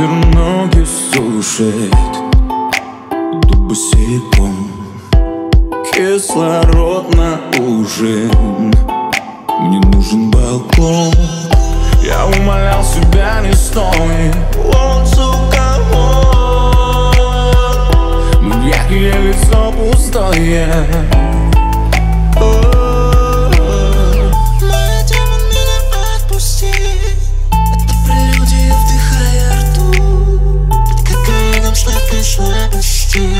Ветер ноги сушит. Дубосиком Кислород на ужин. Мне нужен балкон. Я умолял себя не стоит. Он, сука, он Мягкое лицо пустое. understand.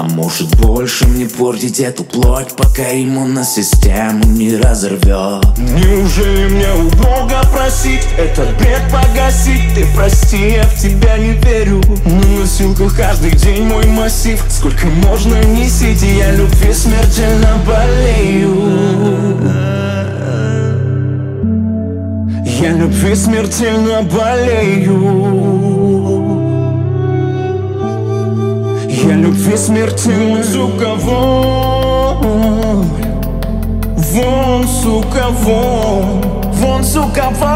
а может больше мне портить эту плоть Пока иммунная систему не разорвет Неужели мне у Бога просить? Этот бред погасить? Ты прости, я в тебя не верю. На носилках каждый день мой массив. Сколько можно несить, и я любви смертельно болею. Я любви смертельно болею Я любви смертельно Сука, вон Вон, сука, вон Вон, сука, вон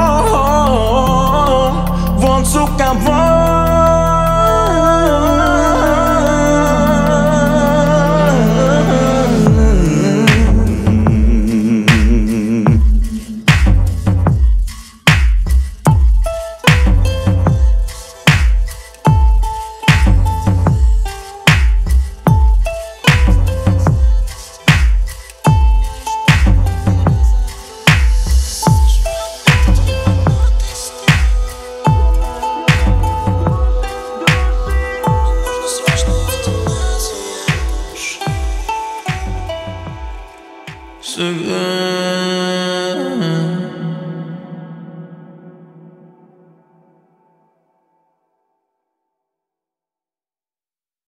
sugar